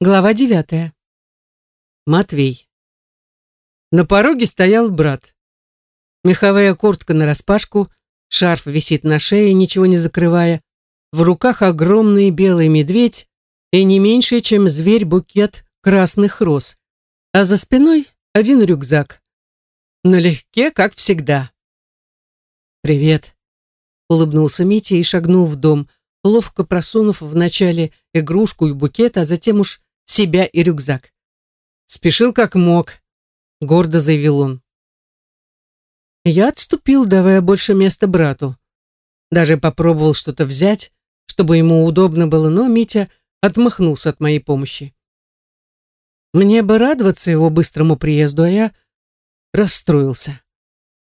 Глава девятая. Матвей. На пороге стоял брат. Меховая куртка нараспашку, шарф висит на шее, ничего не закрывая. В руках огромный белый медведь и не меньше, чем зверь-букет красных роз. А за спиной один рюкзак. Налегке, как всегда. «Привет», — улыбнулся Митя и шагнул в дом, ловко просунув вначале игрушку и букет, а затем уж себя и рюкзак. Спешил как мог, гордо заявил он. Я отступил, давая больше места брату. Даже попробовал что-то взять, чтобы ему удобно было, но Митя отмахнулся от моей помощи. Мне бы радоваться его быстрому приезду, а я расстроился.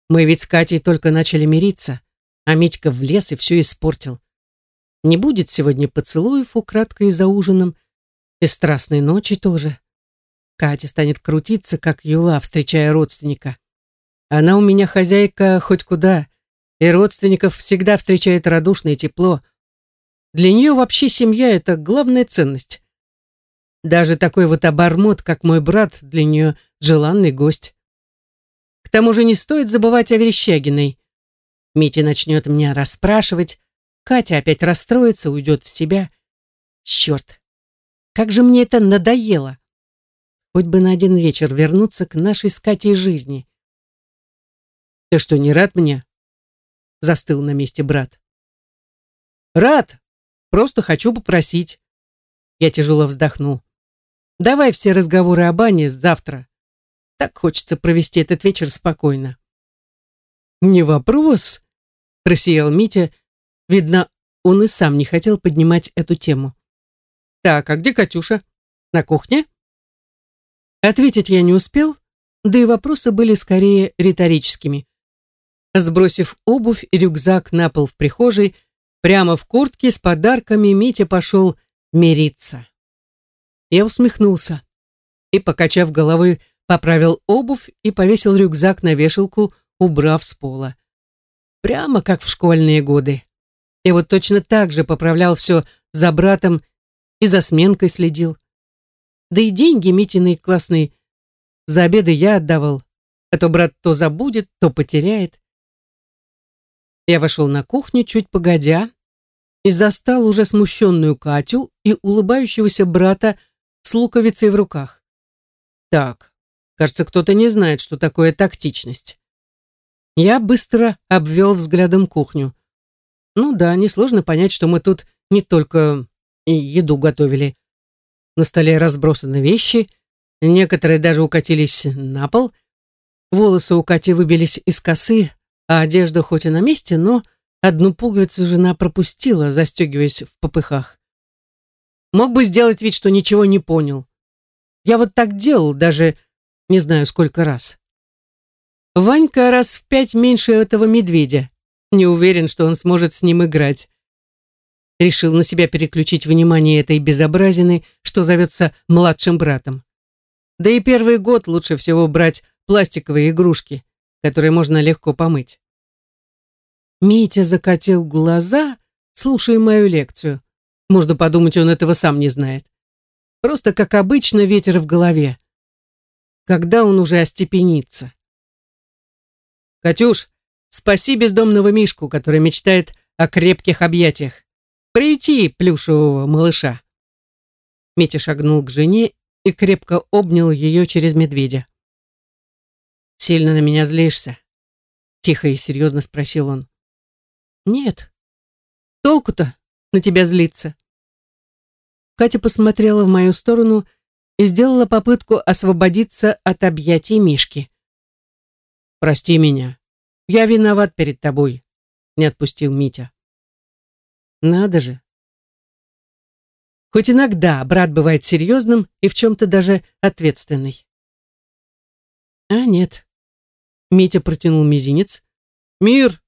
Мы ведь с Катей только начали мириться, а Митька влез и все испортил. Не будет сегодня поцелуев украдкой за ужином, и страстной ночи тоже. Катя станет крутиться, как юла, встречая родственника. Она у меня хозяйка хоть куда, и родственников всегда встречает радушно и тепло. Для нее вообще семья — это главная ценность. Даже такой вот обормот, как мой брат, для нее желанный гость. К тому же не стоит забывать о Верещагиной. Митя начнет меня расспрашивать, Катя опять расстроится, уйдет в себя. Черт, как же мне это надоело! Хоть бы на один вечер вернуться к нашей с Катей жизни. Ты что, не рад мне? Застыл на месте брат. Рад. Просто хочу попросить. Я тяжело вздохнул. Давай все разговоры о бане завтра. Так хочется провести этот вечер спокойно. Не вопрос, просиял Митя. Видно, он и сам не хотел поднимать эту тему. «Так, а где Катюша? На кухне?» Ответить я не успел, да и вопросы были скорее риторическими. Сбросив обувь и рюкзак на пол в прихожей, прямо в куртке с подарками Митя пошел мириться. Я усмехнулся и, покачав головой, поправил обувь и повесил рюкзак на вешалку, убрав с пола. Прямо как в школьные годы. Я вот точно так же поправлял все за братом и за сменкой следил. Да и деньги Митиной классные за обеды я отдавал, а то брат то забудет, то потеряет. Я вошел на кухню чуть погодя и застал уже смущенную Катю и улыбающегося брата с луковицей в руках. Так, кажется, кто-то не знает, что такое тактичность. Я быстро обвел взглядом кухню. Ну да, несложно понять, что мы тут не только и еду готовили. На столе разбросаны вещи, некоторые даже укатились на пол. Волосы у Кати выбились из косы, а одежда хоть и на месте, но одну пуговицу жена пропустила, застегиваясь в попыхах. Мог бы сделать вид, что ничего не понял. Я вот так делал, даже не знаю сколько раз. Ванька раз в пять меньше этого медведя. Не уверен, что он сможет с ним играть решил на себя переключить внимание этой безобразины, что зовется младшим братом. Да и первый год лучше всего брать пластиковые игрушки, которые можно легко помыть. Митя закатил глаза, слушая мою лекцию. Можно подумать, он этого сам не знает. Просто, как обычно, ветер в голове. Когда он уже остепенится? «Катюш, спаси бездомного Мишку, который мечтает о крепких объятиях. Приюти плюшевого малыша. Митя шагнул к жене и крепко обнял ее через медведя. «Сильно на меня злишься?» Тихо и серьезно спросил он. «Нет. Толку-то на тебя злиться?» Катя посмотрела в мою сторону и сделала попытку освободиться от объятий Мишки. «Прости меня. Я виноват перед тобой», — не отпустил Митя. Надо же. Хоть иногда брат бывает серьезным и в чем-то даже ответственный. А нет. Митя протянул мизинец. «Мир!»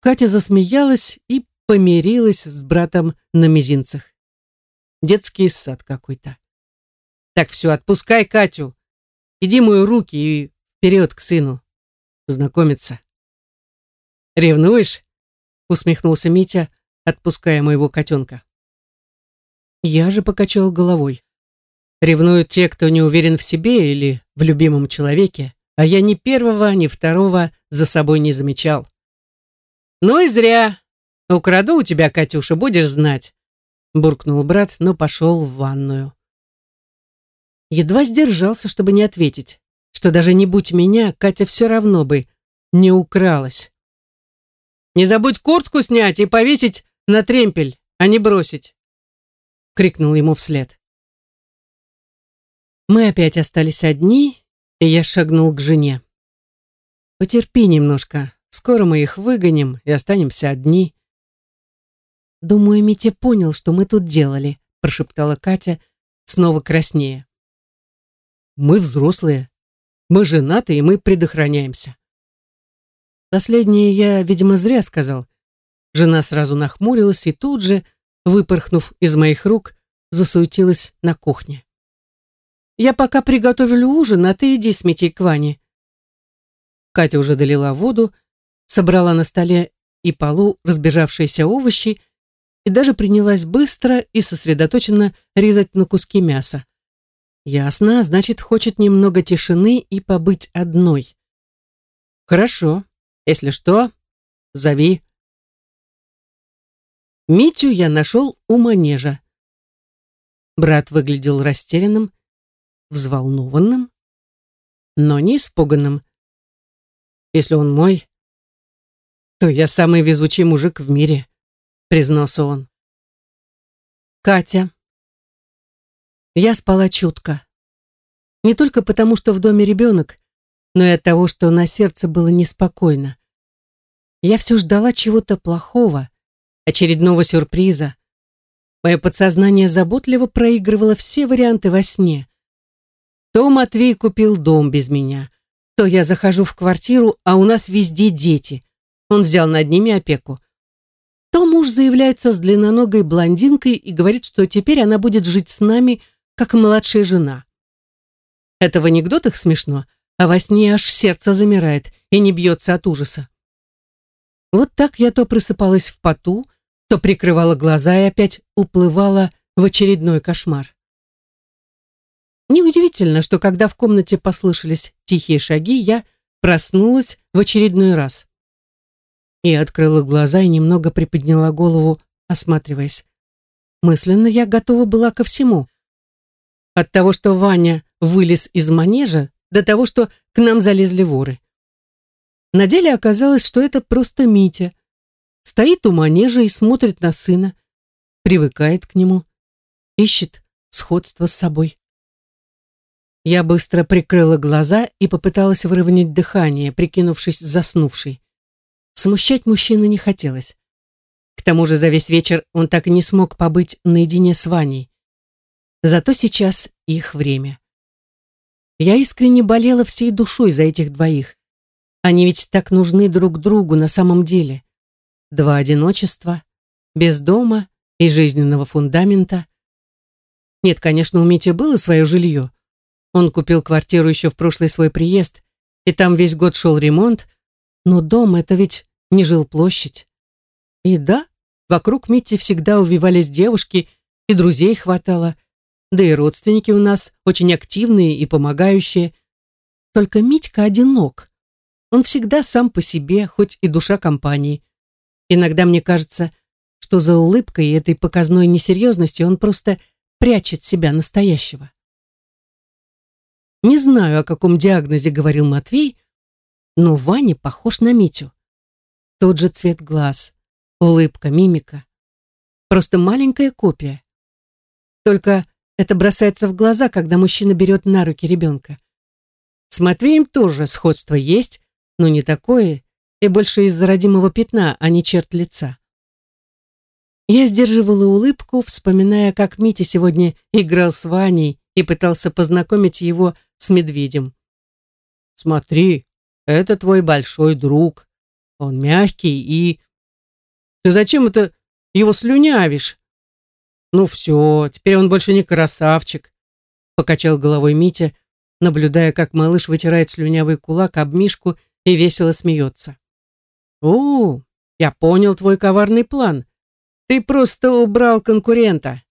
Катя засмеялась и помирилась с братом на мизинцах. Детский сад какой-то. Так, все, отпускай Катю. Иди мою руки и вперед к сыну. Знакомиться. Ревнуешь? Усмехнулся Митя, отпуская моего котенка. Я же покачал головой. Ревнуют те, кто не уверен в себе или в любимом человеке, а я ни первого, ни второго за собой не замечал. Ну и зря. Украду у тебя, Катюша, будешь знать. Буркнул брат, но пошел в ванную. Едва сдержался, чтобы не ответить, что даже не будь меня, Катя все равно бы не укралась. «Не забудь куртку снять и повесить на тремпель, а не бросить!» — крикнул ему вслед. Мы опять остались одни, и я шагнул к жене. «Потерпи немножко, скоро мы их выгоним и останемся одни». «Думаю, Митя понял, что мы тут делали», — прошептала Катя, снова краснее. «Мы взрослые. Мы женаты, и мы предохраняемся». Последнее я, видимо, зря сказал. Жена сразу нахмурилась и тут же, выпорхнув из моих рук, засуетилась на кухне. Я пока приготовлю ужин, а ты иди с Митей к Ване. Катя уже долила воду, собрала на столе и полу разбежавшиеся овощи и даже принялась быстро и сосредоточенно резать на куски мяса. Ясно, значит, хочет немного тишины и побыть одной. Хорошо, если что, зови. Митю я нашел у манежа. Брат выглядел растерянным, взволнованным, но не испуганным. Если он мой, то я самый везучий мужик в мире, признался он. Катя. Я спала чутко. Не только потому, что в доме ребенок, но и от того, что на сердце было неспокойно. Я все ждала чего-то плохого, очередного сюрприза. Мое подсознание заботливо проигрывало все варианты во сне. То Матвей купил дом без меня, то я захожу в квартиру, а у нас везде дети. Он взял над ними опеку. То муж заявляется с длинноногой блондинкой и говорит, что теперь она будет жить с нами, как младшая жена. Это в анекдотах смешно, а во сне аж сердце замирает и не бьется от ужаса. Вот так я то просыпалась в поту, то прикрывала глаза и опять уплывала в очередной кошмар. Неудивительно, что когда в комнате послышались тихие шаги, я проснулась в очередной раз. И открыла глаза и немного приподняла голову, осматриваясь. Мысленно я готова была ко всему. От того, что Ваня вылез из манежа, до того, что к нам залезли воры. На деле оказалось, что это просто Митя. Стоит у манежа и смотрит на сына, привыкает к нему, ищет сходство с собой. Я быстро прикрыла глаза и попыталась выровнять дыхание, прикинувшись заснувшей. Смущать мужчины не хотелось. К тому же за весь вечер он так и не смог побыть наедине с Ваней. Зато сейчас их время. Я искренне болела всей душой за этих двоих. Они ведь так нужны друг другу на самом деле. Два одиночества, без дома и жизненного фундамента. Нет, конечно, у Мити было свое жилье, он купил квартиру еще в прошлый свой приезд, и там весь год шел ремонт, но дом — это ведь не жилплощадь. И да, вокруг Мити всегда увивались девушки, и друзей хватало, да и родственники у нас очень активные и помогающие. Только Митька одинок. Он всегда сам по себе, хоть и душа компании. Иногда мне кажется, что за улыбкой и этой показной несерьезностью он просто прячет себя настоящего. Не знаю, о каком диагнозе говорил Матвей, но Ваня похож на Митю. Тот же цвет глаз, улыбка, мимика. Просто маленькая копия. Только это бросается в глаза, когда мужчина берет на руки ребенка. С Матвеем тоже сходство есть, но не такое, и больше из-за родимого пятна, а не черт лица. Я сдерживала улыбку, вспоминая, как Митя сегодня играл с Ваней и пытался познакомить его с медведем. «Смотри, это твой большой друг. Он мягкий и...» «Ты зачем это его слюнявишь?» «Ну все, теперь он больше не красавчик», — покачал головой Митя, наблюдая, как малыш вытирает слюнявый кулак об мишку и весело смеется. «О, я понял твой коварный план. Ты просто убрал конкурента.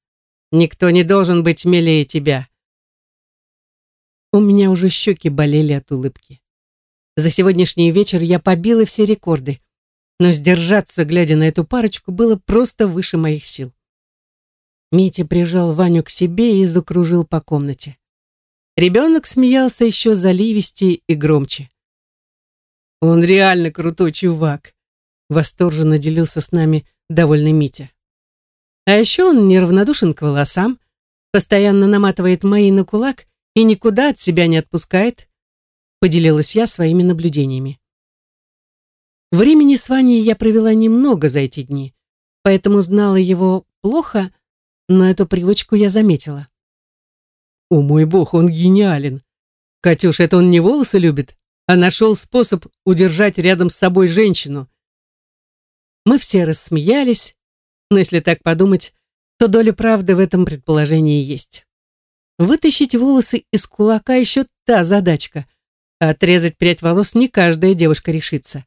Никто не должен быть милее тебя. У меня уже щеки болели от улыбки. За сегодняшний вечер я побила все рекорды, но сдержаться, глядя на эту парочку, было просто выше моих сил. Митя прижал Ваню к себе и закружил по комнате. Ребенок смеялся еще заливистее и громче. «Он реально крутой чувак», — восторженно делился с нами довольный Митя. А еще он неравнодушен к волосам, постоянно наматывает мои на кулак и никуда от себя не отпускает, поделилась я своими наблюдениями. Времени с Ваней я провела немного за эти дни, поэтому знала его плохо, но эту привычку я заметила. О мой бог, он гениален. Катюш, это он не волосы любит, а нашел способ удержать рядом с собой женщину. Мы все рассмеялись, но если так подумать, то доля правды в этом предположении есть. Вытащить волосы из кулака еще та задачка, а отрезать прядь волос не каждая девушка решится.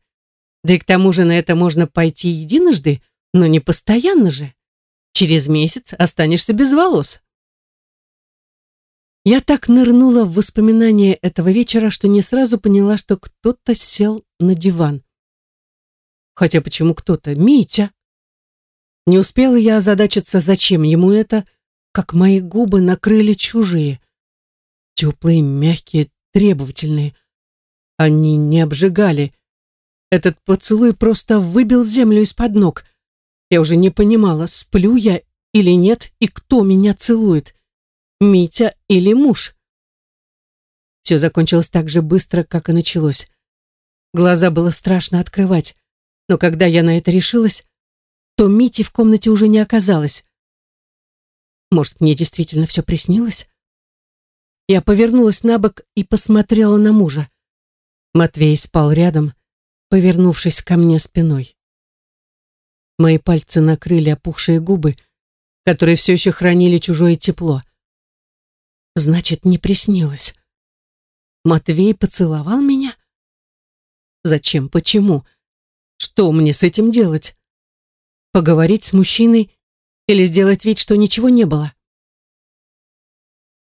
Да и к тому же на это можно пойти единожды, но не постоянно же. Через месяц останешься без волос. Я так нырнула в воспоминания этого вечера, что не сразу поняла, что кто-то сел на диван. Хотя почему кто-то? Митя. Не успела я озадачиться, зачем ему это, как мои губы накрыли чужие. Теплые, мягкие, требовательные. Они не обжигали. Этот поцелуй просто выбил землю из-под ног. Я уже не понимала, сплю я или нет, и кто меня целует. Митя или муж. Все закончилось так же быстро, как и началось. Глаза было страшно открывать, но когда я на это решилась, то Мити в комнате уже не оказалось. Может, мне действительно все приснилось? Я повернулась на бок и посмотрела на мужа. Матвей спал рядом, повернувшись ко мне спиной. Мои пальцы накрыли опухшие губы, которые все еще хранили чужое тепло. Значит, не приснилось. Матвей поцеловал меня? Зачем? Почему? Что мне с этим делать? Поговорить с мужчиной или сделать вид, что ничего не было?